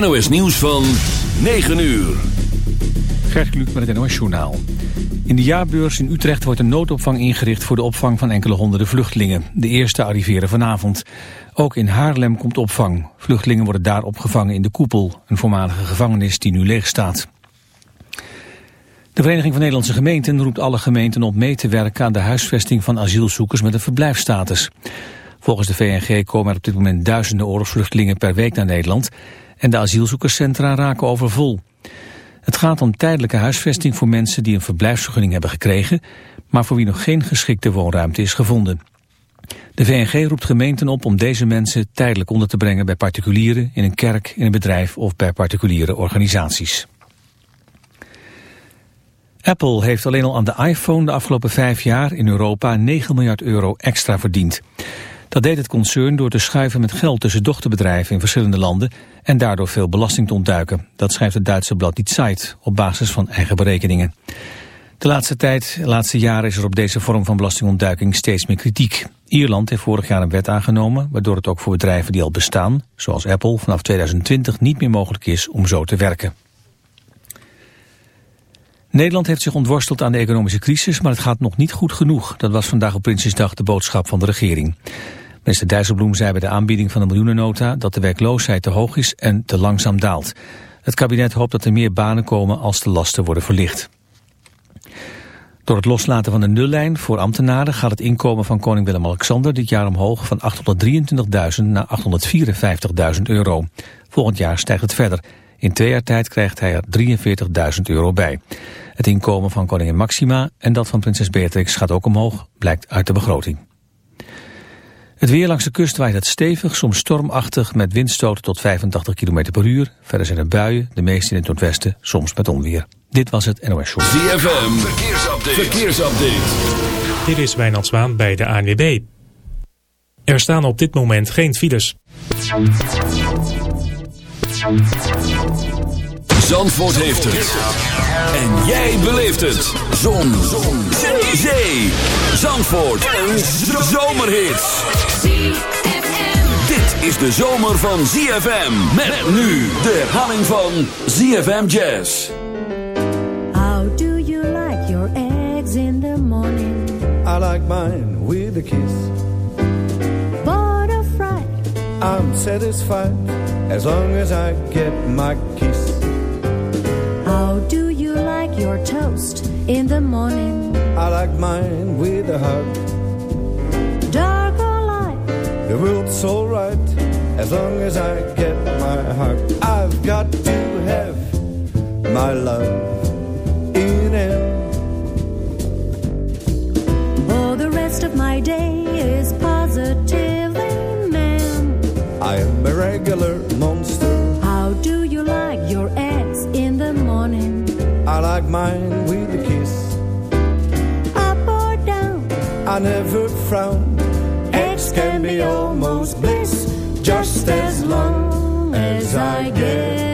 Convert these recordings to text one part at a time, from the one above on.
NOS nieuws van 9 uur. Gert Kluk met het NOS Journaal. In de jaarbeurs in Utrecht wordt een noodopvang ingericht voor de opvang van enkele honderden vluchtelingen. De eerste arriveren vanavond. Ook in Haarlem komt opvang. Vluchtelingen worden daar opgevangen in de Koepel, een voormalige gevangenis die nu leeg staat. De Vereniging van Nederlandse Gemeenten roept alle gemeenten op mee te werken aan de huisvesting van asielzoekers met een verblijfstatus. Volgens de VNG komen er op dit moment duizenden oorlogsvluchtelingen per week naar Nederland en de asielzoekerscentra raken overvol. Het gaat om tijdelijke huisvesting voor mensen die een verblijfsvergunning hebben gekregen, maar voor wie nog geen geschikte woonruimte is gevonden. De VNG roept gemeenten op om deze mensen tijdelijk onder te brengen bij particulieren, in een kerk, in een bedrijf of bij particuliere organisaties. Apple heeft alleen al aan de iPhone de afgelopen vijf jaar in Europa 9 miljard euro extra verdiend. Dat deed het concern door te schuiven met geld tussen dochterbedrijven in verschillende landen en daardoor veel belasting te ontduiken. Dat schrijft het Duitse blad Die Zeit op basis van eigen berekeningen. De laatste tijd, de laatste jaren is er op deze vorm van belastingontduiking steeds meer kritiek. Ierland heeft vorig jaar een wet aangenomen waardoor het ook voor bedrijven die al bestaan, zoals Apple, vanaf 2020 niet meer mogelijk is om zo te werken. Nederland heeft zich ontworsteld aan de economische crisis, maar het gaat nog niet goed genoeg. Dat was vandaag op Prinsjesdag de boodschap van de regering. Minister Dijsselbloem zei bij de aanbieding van de miljoenennota dat de werkloosheid te hoog is en te langzaam daalt. Het kabinet hoopt dat er meer banen komen als de lasten worden verlicht. Door het loslaten van de nullijn voor ambtenaren gaat het inkomen van koning Willem-Alexander dit jaar omhoog van 823.000 naar 854.000 euro. Volgend jaar stijgt het verder. In twee jaar tijd krijgt hij er 43.000 euro bij. Het inkomen van koningin Maxima en dat van prinses Beatrix gaat ook omhoog, blijkt uit de begroting. Het weer langs de kust waait het stevig, soms stormachtig met windstoten tot 85 km per uur. Verder zijn er buien, de meeste in het noordwesten, soms met onweer. Dit was het NOS Show. ZFM, verkeersupdate. verkeersupdate. Dit is Wijnand Zwaan bij de ANWB. Er staan op dit moment geen files. Zandvoort heeft het. En jij beleeft het. Zon. Zon. Zee. Zandvoort. Een zomerhit. Dit is de zomer van ZFM. Met nu de herhaling van ZFM Jazz. How do you like your eggs in the morning? I like mine with a kiss. Fried? I'm satisfied as long as I get my kiss. How do you like your toast in the morning? I like mine with a hug. Dark or light? The world's alright as long as I get my hug. I've got to have my love in it. Oh, the rest of my day is positively man. I am a regular monster. How do you like your eggs in the morning? I like mine with a kiss. Up or down? I never frown. Eggs can be almost bliss, just as long as I get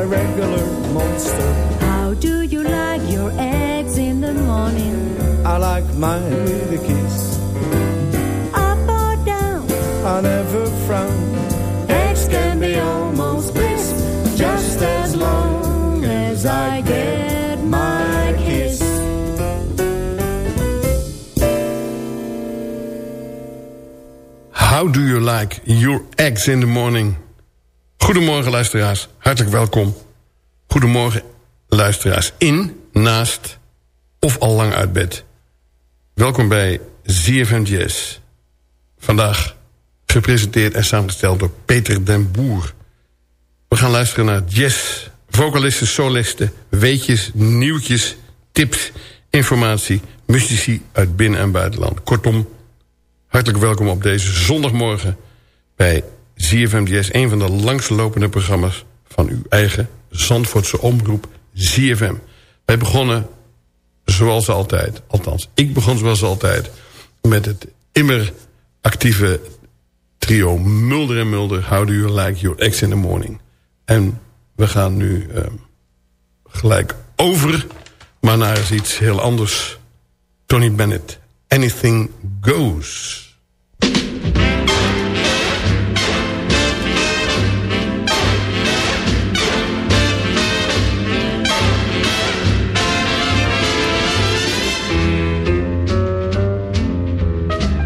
a regular monster. How do you like your eggs in the morning? I like mine with a kiss. Up or down? I never frown. Eggs can be almost bliss, just as long as I get my kiss. How do you like your eggs in the morning? Goedemorgen luisteraars, hartelijk welkom. Goedemorgen luisteraars in, naast of al lang uit bed. Welkom bij ZFM Jazz. Vandaag gepresenteerd en samengesteld door Peter den Boer. We gaan luisteren naar jazz, vocalisten, solisten, weetjes, nieuwtjes, tips, informatie, muzici uit binnen- en buitenland. Kortom, hartelijk welkom op deze zondagmorgen bij ZFM Jazz, een van de langslopende programma's van uw eigen Zandvoortse omroep ZFM. Wij begonnen zoals altijd, althans ik begon zoals altijd... met het immer actieve trio Mulder en Mulder... How do you like your ex in the morning? En we gaan nu uh, gelijk over, maar naar iets heel anders. Tony Bennett, Anything Goes...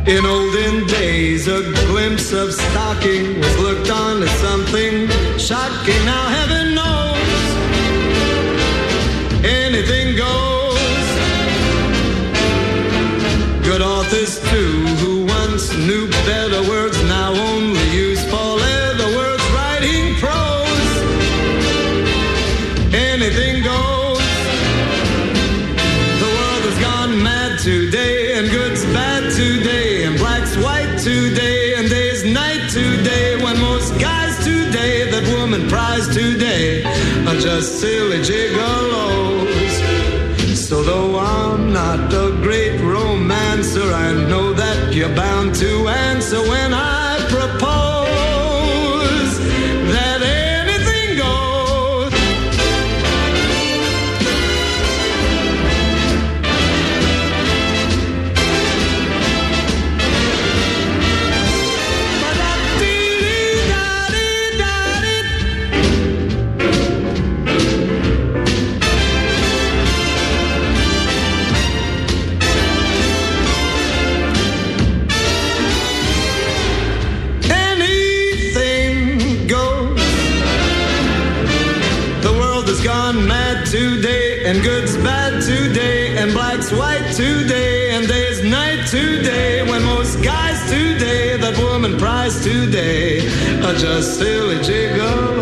In olden days, a glimpse of stocking was looked on as something shocking. Not a great romancer, I know that you're bound to answer when I propose just a silly jiggle.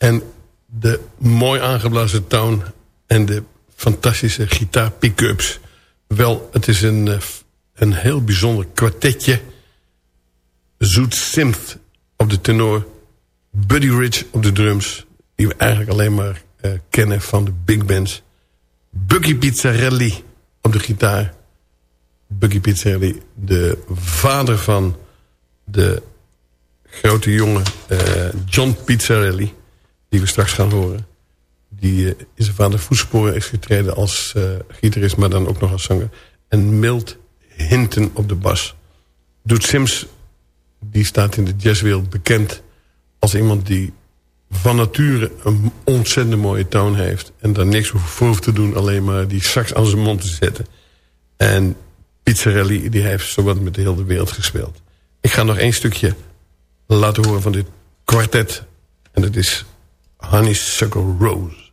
En de mooi aangeblazen toon... en de fantastische gitaar pick-ups. Wel, het is een, eh, een heel bijzonder kwartetje. Zoet synth op de tenor... Buddy Rich op de drums... die we eigenlijk alleen maar uh, kennen van de big bands... Bucky Pizzarelli op de gitaar... Bucky Pizzarelli, de vader van de grote jongen uh, John Pizzarelli... die we straks gaan horen. Die uh, in zijn vader voetsporen is getreden als uh, gitarist... maar dan ook nog als zanger. En Milt Hinton op de bas. Doet Sims, die staat in de jazzwereld bekend... als iemand die van nature een ontzettend mooie toon heeft... en daar niks voor hoeft te doen... alleen maar die sax aan zijn mond te zetten. En Pizzarelli die heeft zowat met de hele wereld gespeeld. Ik ga nog één stukje laten horen van dit kwartet. En dat is Honeysuckle Rose.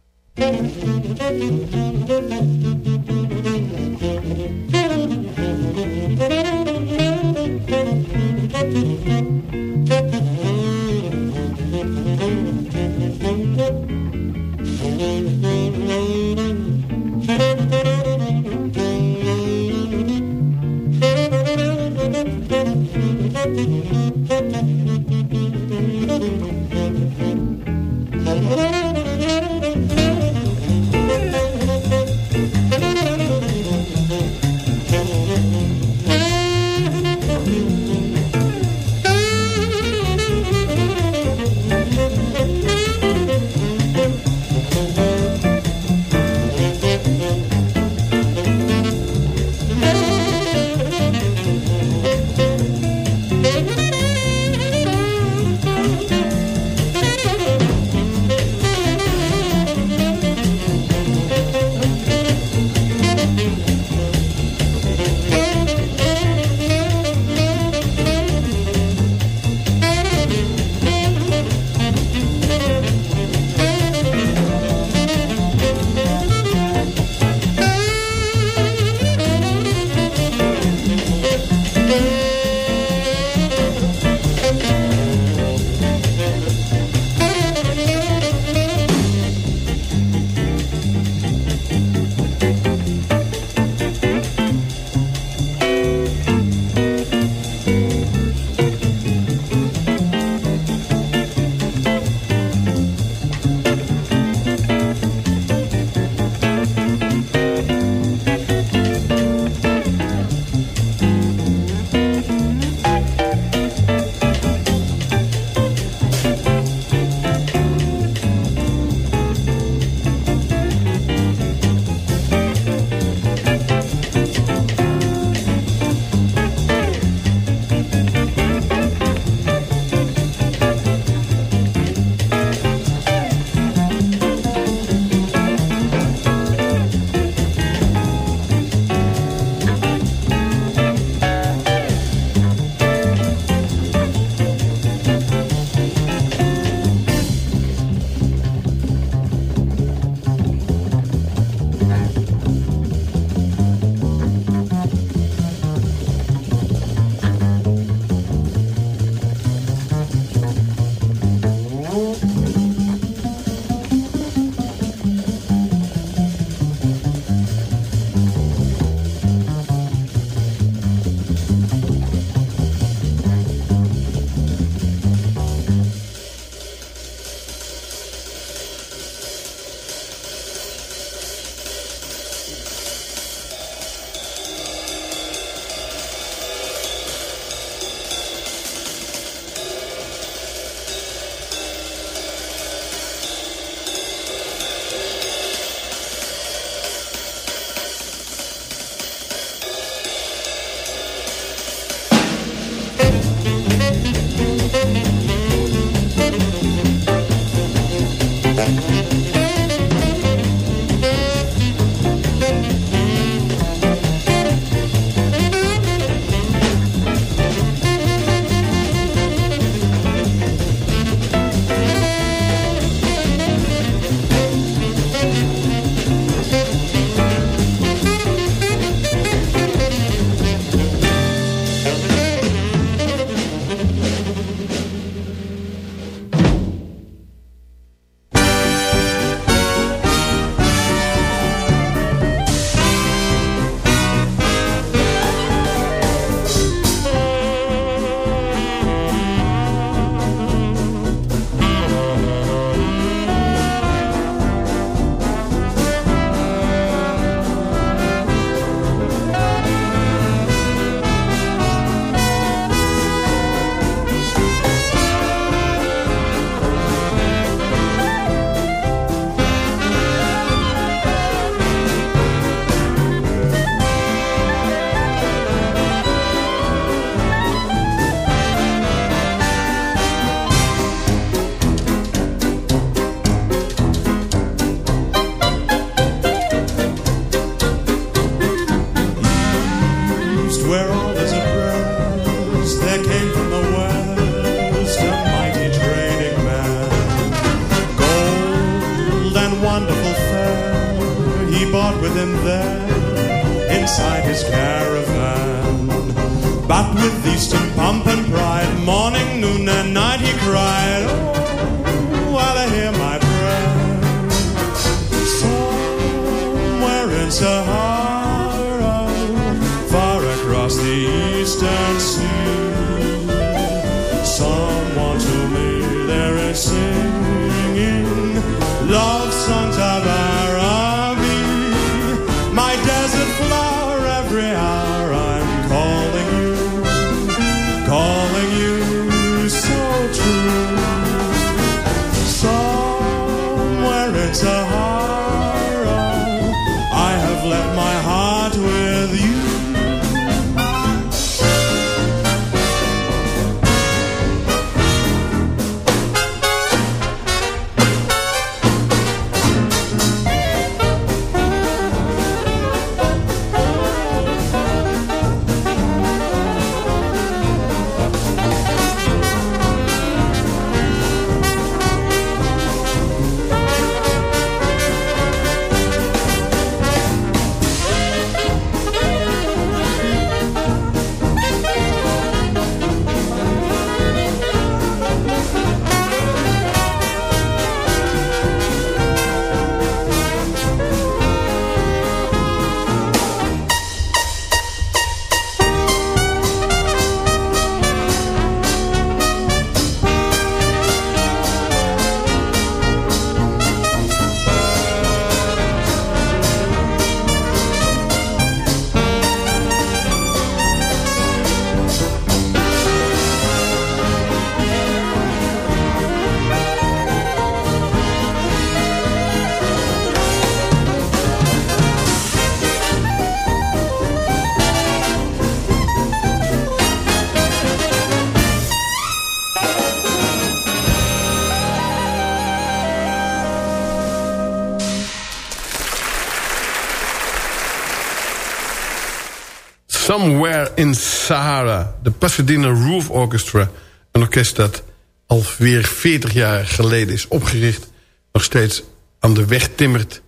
Somewhere in Sahara. De Pasadena Roof Orchestra. Een orkest dat alweer 40 jaar geleden is opgericht. Nog steeds aan de weg timmert.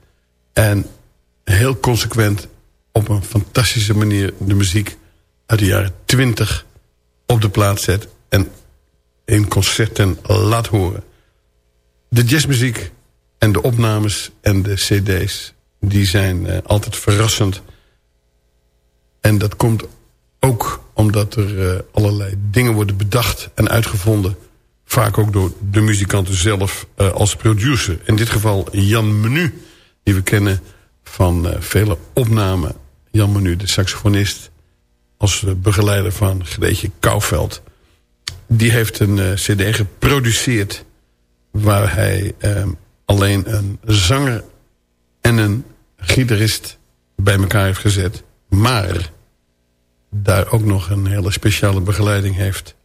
En heel consequent op een fantastische manier de muziek uit de jaren 20 op de plaats zet. En in concerten laat horen. De jazzmuziek en de opnames en de cd's... die zijn eh, altijd verrassend. En dat komt ook omdat er eh, allerlei dingen worden bedacht en uitgevonden. Vaak ook door de muzikanten zelf eh, als producer. In dit geval Jan Menu, die we kennen van eh, vele opnamen. Jan Menu, de saxofonist, als begeleider van Greetje Kouwveld. Die heeft een cd geproduceerd... waar hij eh, alleen een zanger en een gitarist bij elkaar heeft gezet. Maar daar ook nog een hele speciale begeleiding heeft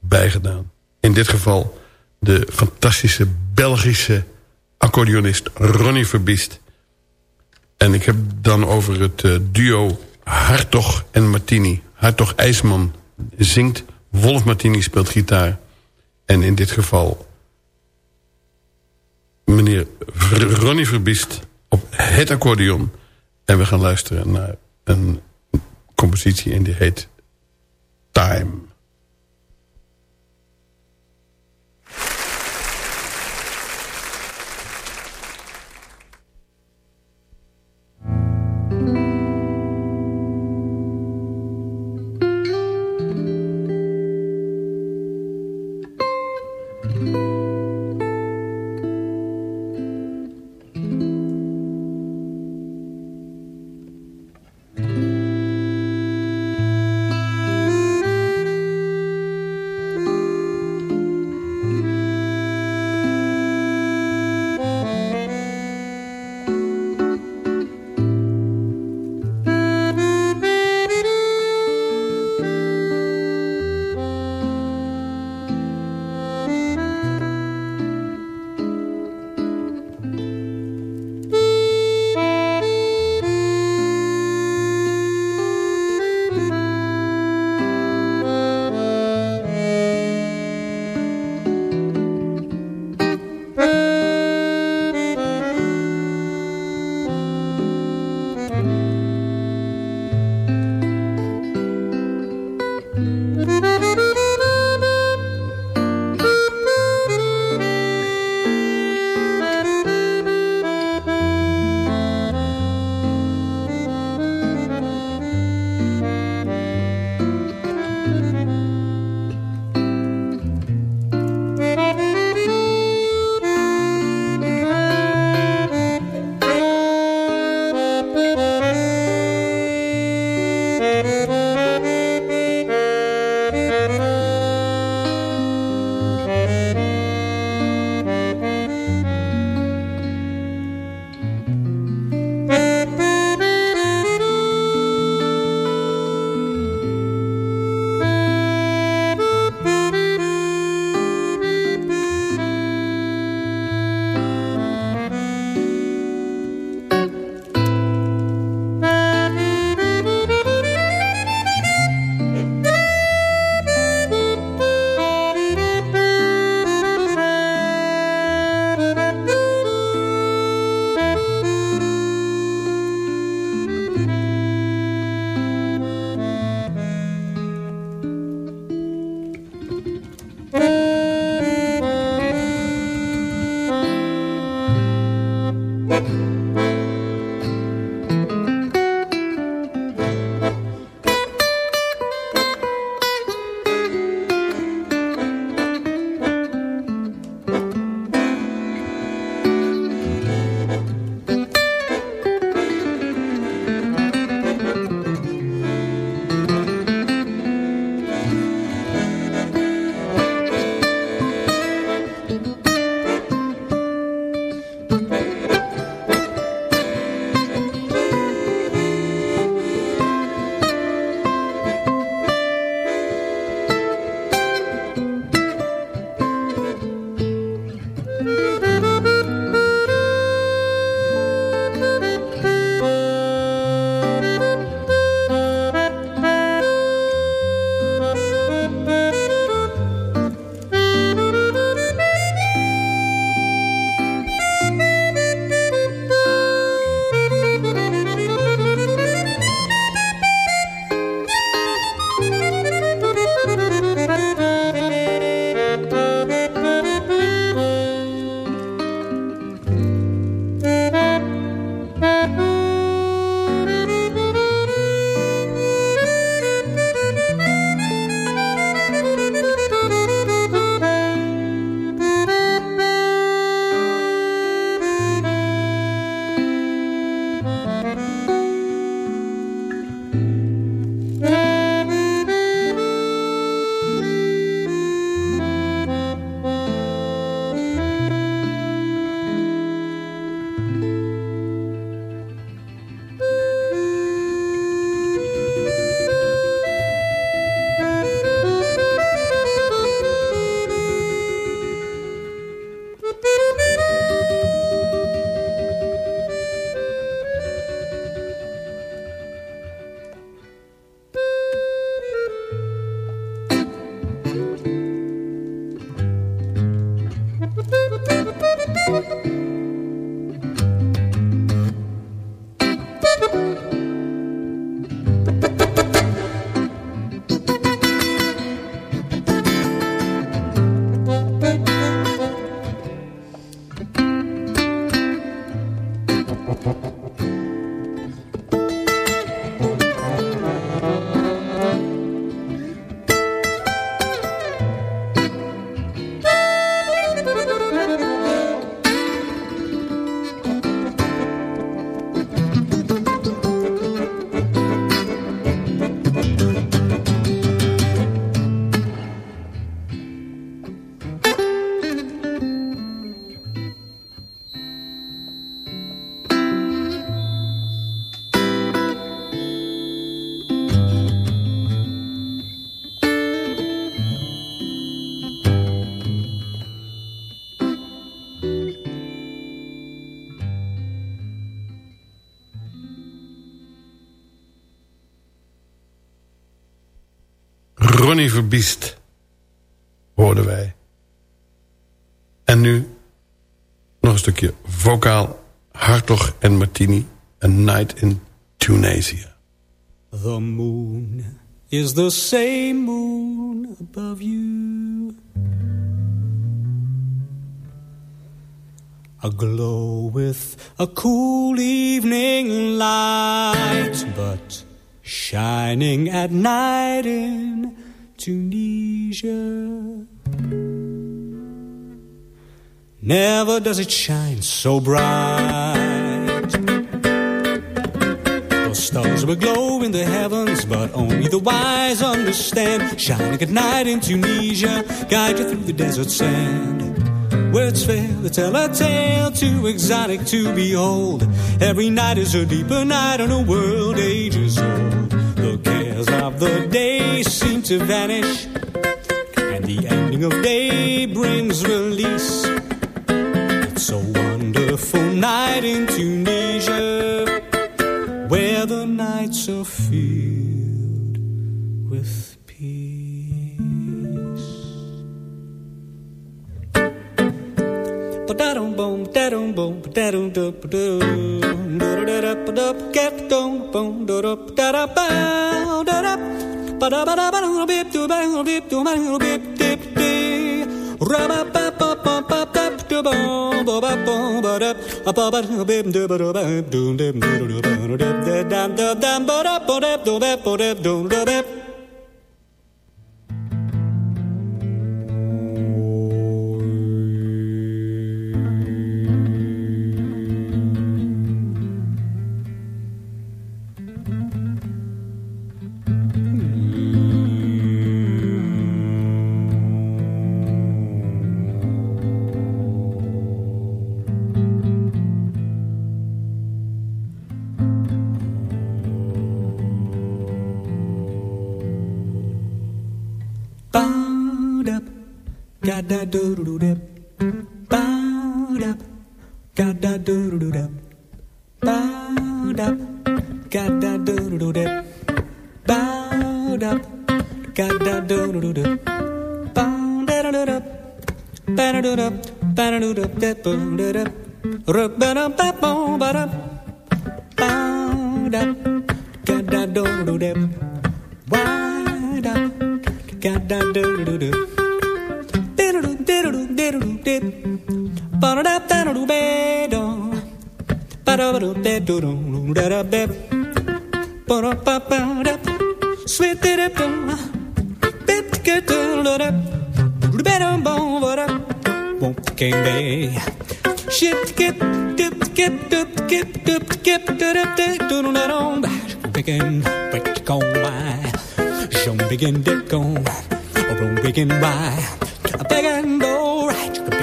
bijgedaan. In dit geval de fantastische Belgische accordeonist Ronnie Verbiest. En ik heb dan over het eh, duo Hartog en Martini. Hartog IJsman zingt, Wolf Martini speelt gitaar. En in dit geval meneer Ronnie Verbiest op het accordeon. En we gaan luisteren naar een compositie en die heet Time. Ha ha ha. Ronnie Verbiest hoorden wij. En nu nog een stukje vocaal Hartog en Martini, A Night in Tunisia. The moon is the same moon above you. Aglow with a cool evening light, but shining at night in Tunisia. Never does it shine so bright. The stars will glow in the heavens, but only the wise understand. Shining at night in Tunisia, guide you through the desert sand. Words fail to tell a tale too exotic to behold. Every night is a deeper night on a world ages old. Cares of the day seem to vanish, and the ending of day brings release. It's a wonderful night in Tunisia, where the nights are filled with peace. darum bom darum bom darum dup dum durup dup get dum bom durup dara ba durup ba da ba da ba dum bip du ba dum bip du ba dum bip dip di ra ba ba ba ba ba ba du bom ba ba bom ba da ba ba ba dum bip du ba du ba dum dim du du ba du dip da dam da dam ba da ba da du ba ba da du ba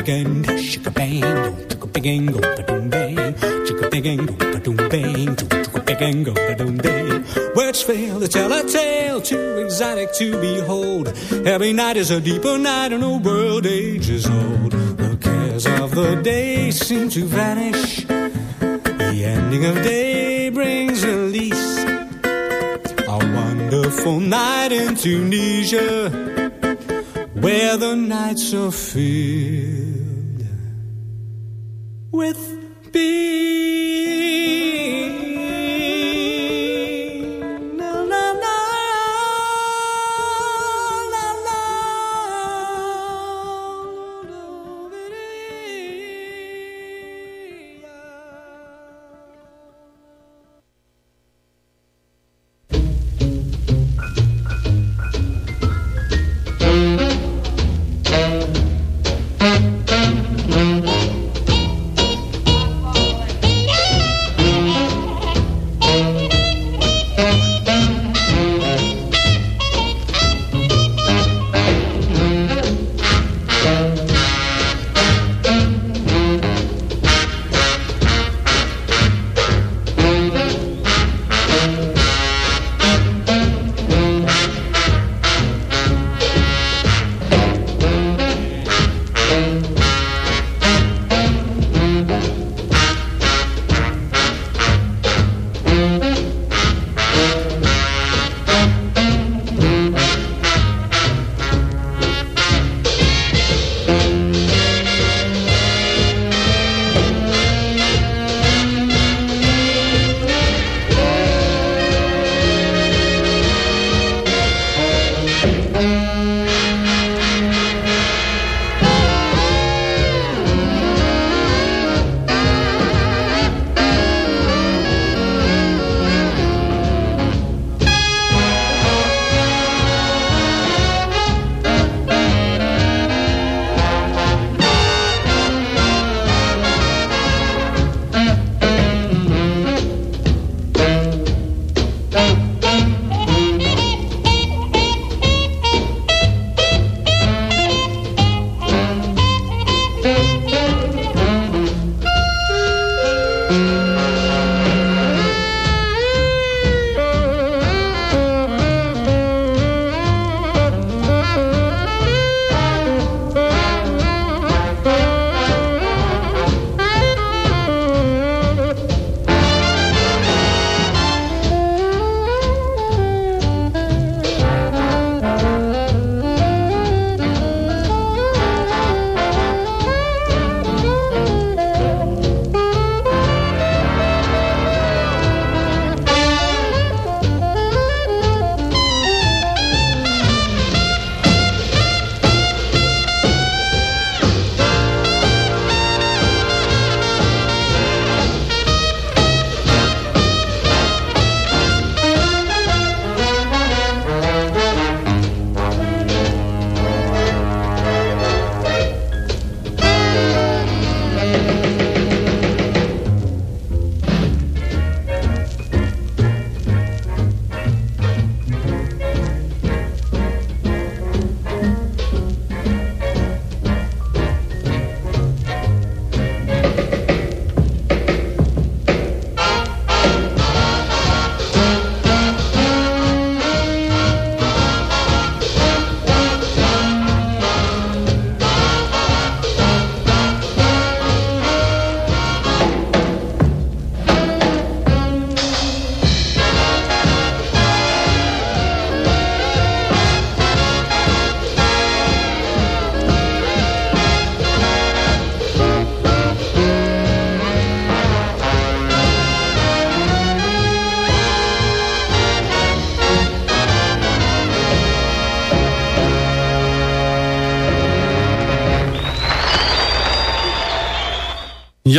begin, shake a bang, took a big angle, but don't Words fail to tell a tale too exotic to behold. Every night is a deeper night and a world ages old. The cares of the day seem to vanish. The ending of day brings release. A wonderful night in Tunisia, where the nights are filled with peace.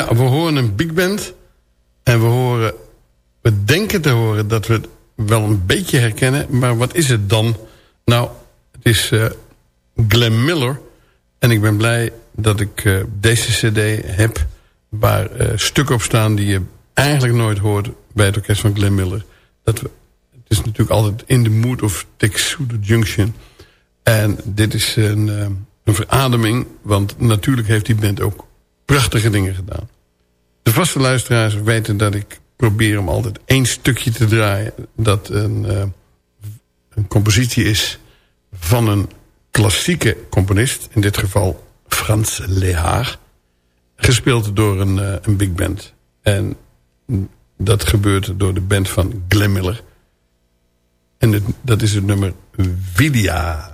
Ja, we horen een big band. En we horen... We denken te horen dat we het wel een beetje herkennen. Maar wat is het dan? Nou, het is uh, Glenn Miller. En ik ben blij dat ik uh, deze cd heb... waar uh, stukken op staan die je eigenlijk nooit hoort... bij het orkest van Glenn Miller. Dat het is natuurlijk altijd in the mood of Texudo Junction. En dit is een, een verademing... want natuurlijk heeft die band ook prachtige dingen gedaan. De vaste luisteraars weten dat ik probeer om altijd één stukje te draaien... dat een, uh, een compositie is van een klassieke componist. In dit geval Frans Lehaar. Gespeeld door een, uh, een big band. En dat gebeurt door de band van Glenn Miller. En dat is het nummer Vidia.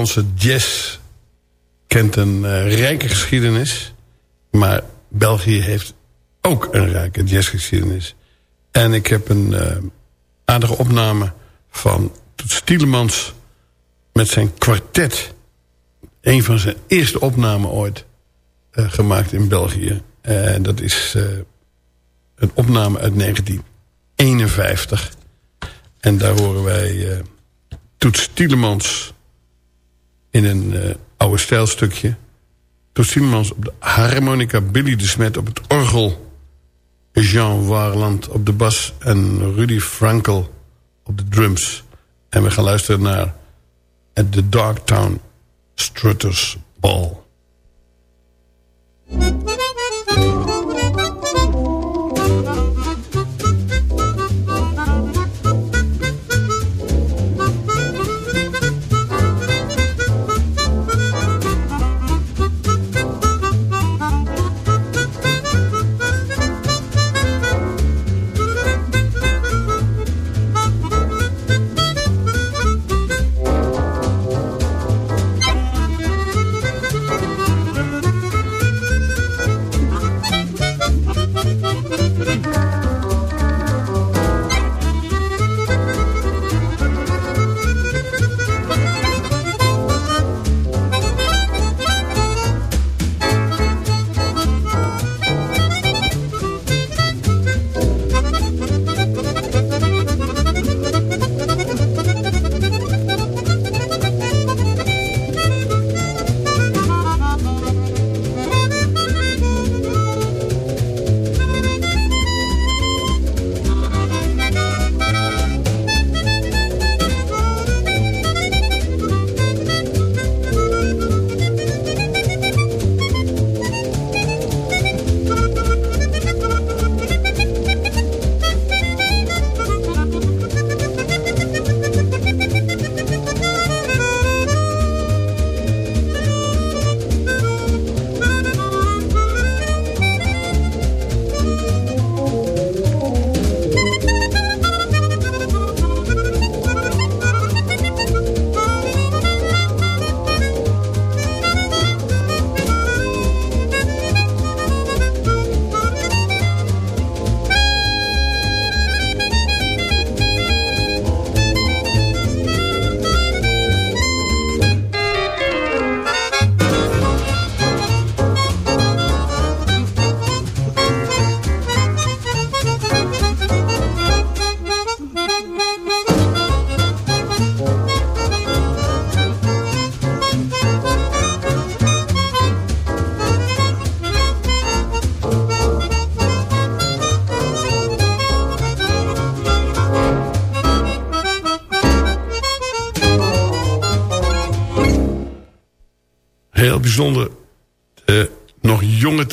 Nederlandse jazz kent een uh, rijke geschiedenis. Maar België heeft ook een rijke jazzgeschiedenis. En ik heb een uh, aardige opname van Toet Stielemans... met zijn kwartet. Een van zijn eerste opnamen ooit uh, gemaakt in België. En dat is een opname uit 1951. En daar horen wij... Toets Tielemans in een uh, oude stijlstukje. Toets Tielemans op de harmonica, Billy de Smet op het orgel... Jean Warland op de bas en Rudy Frankel op de drums. En we gaan luisteren naar At the Darktown Strutters Ball.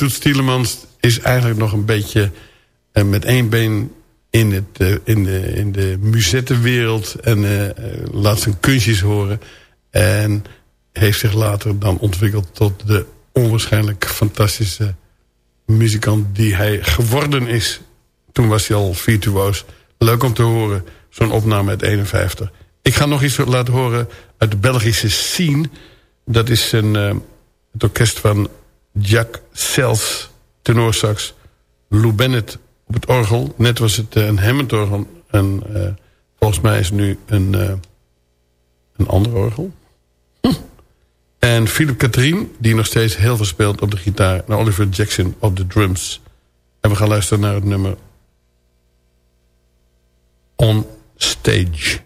Toets is eigenlijk nog een beetje... Uh, met één been in, het, uh, in de, in de muzettenwereld... en uh, laat zijn kunstjes horen. En heeft zich later dan ontwikkeld tot de onwaarschijnlijk fantastische muzikant die hij geworden is. Toen was hij al virtuoos. Leuk om te horen, zo'n opname uit 51. Ik ga nog iets laten horen uit de Belgische scene. Dat is een, het orkest van Jack Sels, tenorsax. Lou Bennett op het orgel. Net was het uh, een Hammond-orgel. En uh, volgens mij is het nu een, een ander orgel. Hm. En Philip Katrien, die nog steeds heel veel speelt op de gitaar. En Oliver Jackson op de drums. En we gaan luisteren naar het nummer On Stage.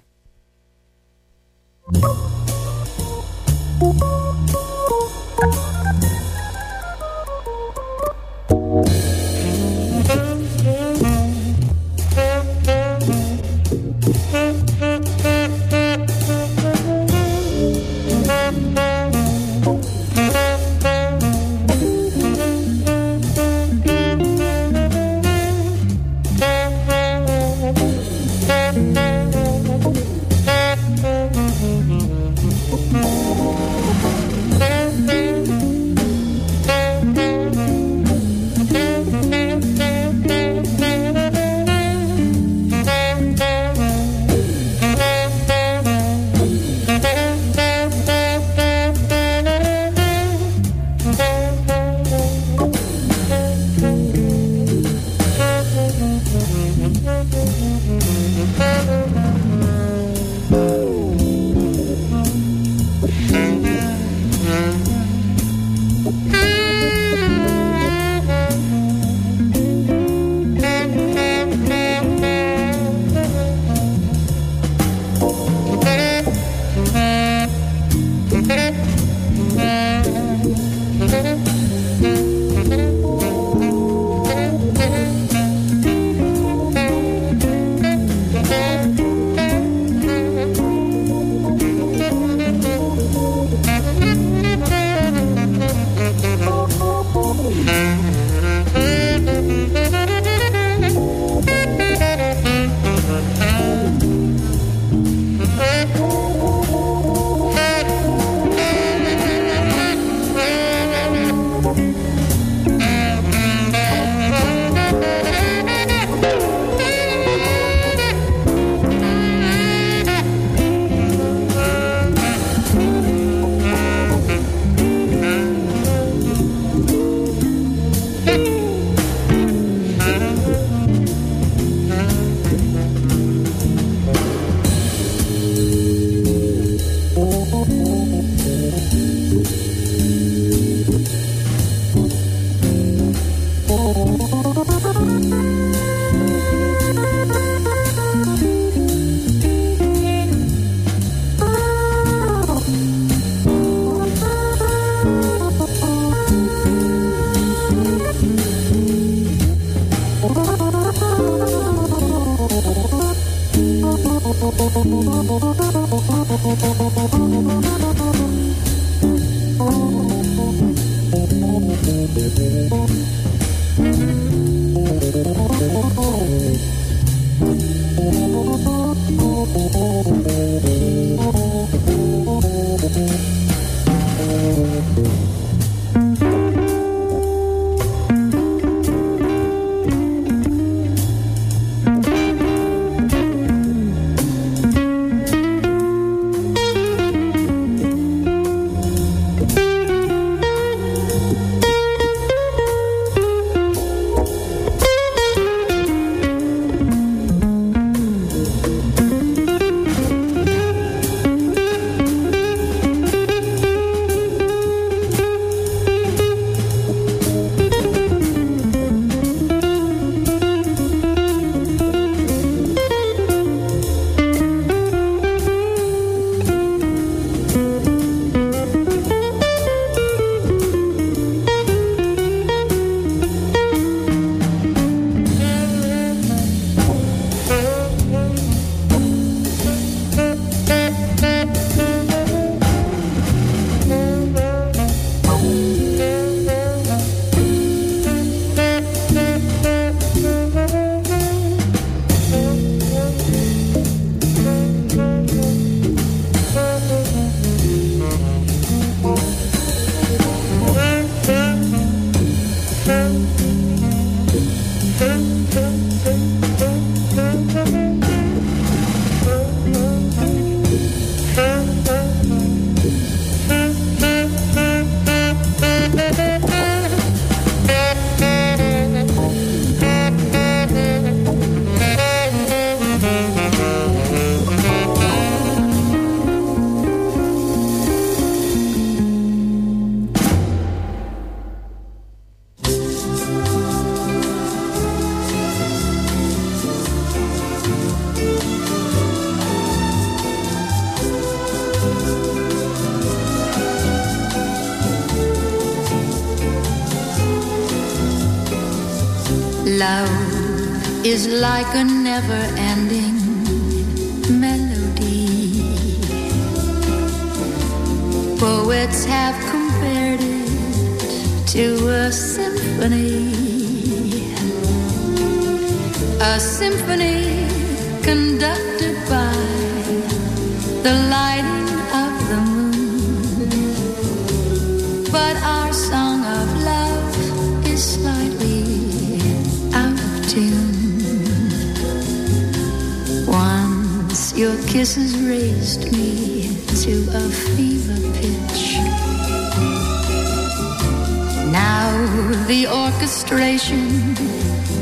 Like a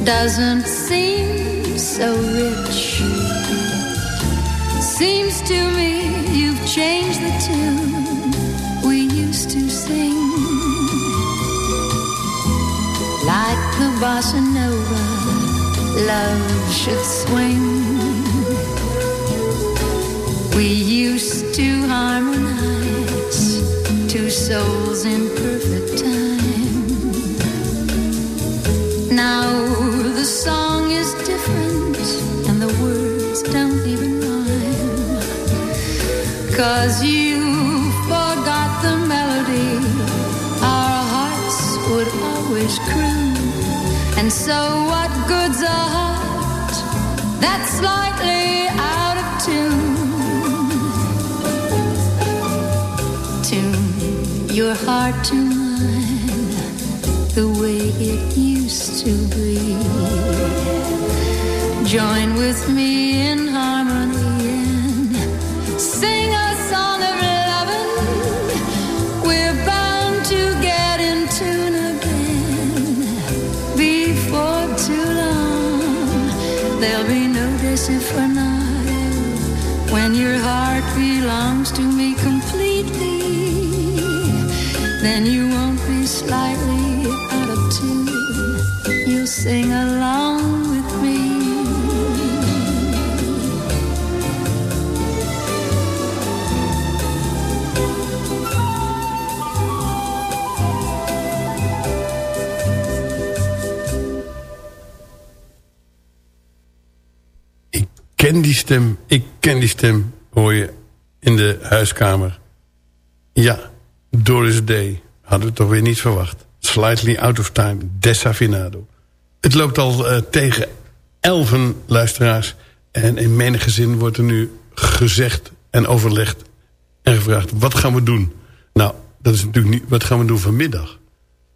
doesn't seem so rich. Seems to me you've changed the tune we used to sing. Like the bossa nova, love should swing. We used to harmonize, two souls in Cause you forgot the melody our hearts would always croon. And so, what good's a heart that's slightly out of tune? Tune your heart to mine the way it used to be. Join with me ken die stem, ik ken die stem, hoor je in de huiskamer. Ja, Doris Day. Hadden we toch weer niet verwacht. Slightly out of time, desafinado. Het loopt al eh, tegen elfen luisteraars. En in menige zin wordt er nu gezegd en overlegd en gevraagd... wat gaan we doen? Nou, dat is natuurlijk niet, wat gaan we doen vanmiddag?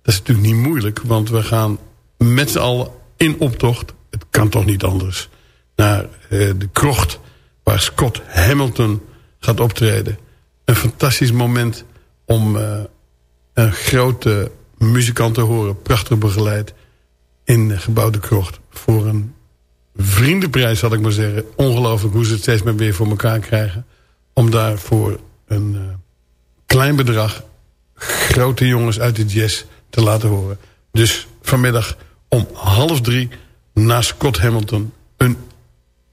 Dat is natuurlijk niet moeilijk, want we gaan met z'n allen in optocht... het kan toch niet anders naar eh, de krocht waar Scott Hamilton gaat optreden. Een fantastisch moment om eh, een grote muzikant te horen. Prachtig begeleid in de gebouwde krocht. Voor een vriendenprijs zal ik maar zeggen. Ongelooflijk hoe ze het steeds maar weer voor elkaar krijgen. Om daar voor een uh, klein bedrag grote jongens uit de jazz te laten horen. Dus vanmiddag om half drie na Scott Hamilton een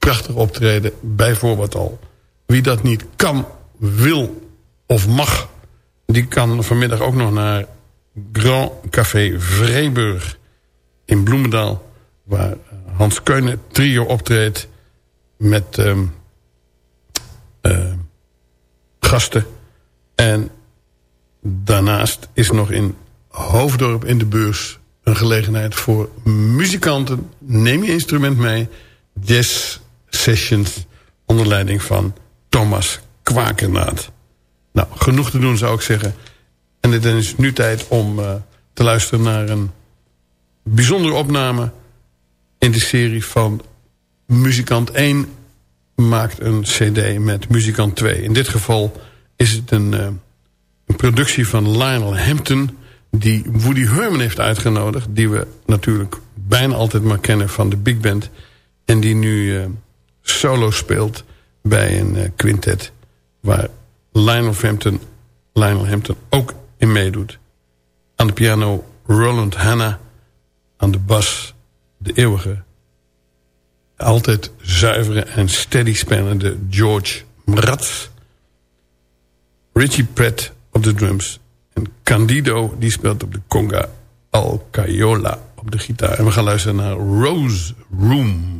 prachtig optreden bijvoorbeeld al. Wie dat niet kan, wil of mag... die kan vanmiddag ook nog naar Grand Café Vreeburg in Bloemendaal... waar Hans Keunen trio optreedt met uh, uh, gasten. En daarnaast is nog in Hoofddorp in de beurs... een gelegenheid voor muzikanten. Neem je instrument mee. Jazz sessions onder leiding van Thomas Kwakenaat. Nou, genoeg te doen zou ik zeggen. En het is nu tijd om uh, te luisteren naar een bijzondere opname... in de serie van muzikant 1 maakt een cd met muzikant 2. In dit geval is het een, uh, een productie van Lionel Hampton... die Woody Herman heeft uitgenodigd... die we natuurlijk bijna altijd maar kennen van de big band... en die nu uh, solo speelt bij een uh, quintet... waar Lionel Hampton, Lionel Hampton ook in meedoet. Aan de piano Roland Hanna, aan de bas de eeuwige altijd zuivere en steady spelende George Mraz. Richie Pratt op de drums. En Candido die speelt op de conga Alcayola op de gitaar. En we gaan luisteren naar Rose Room.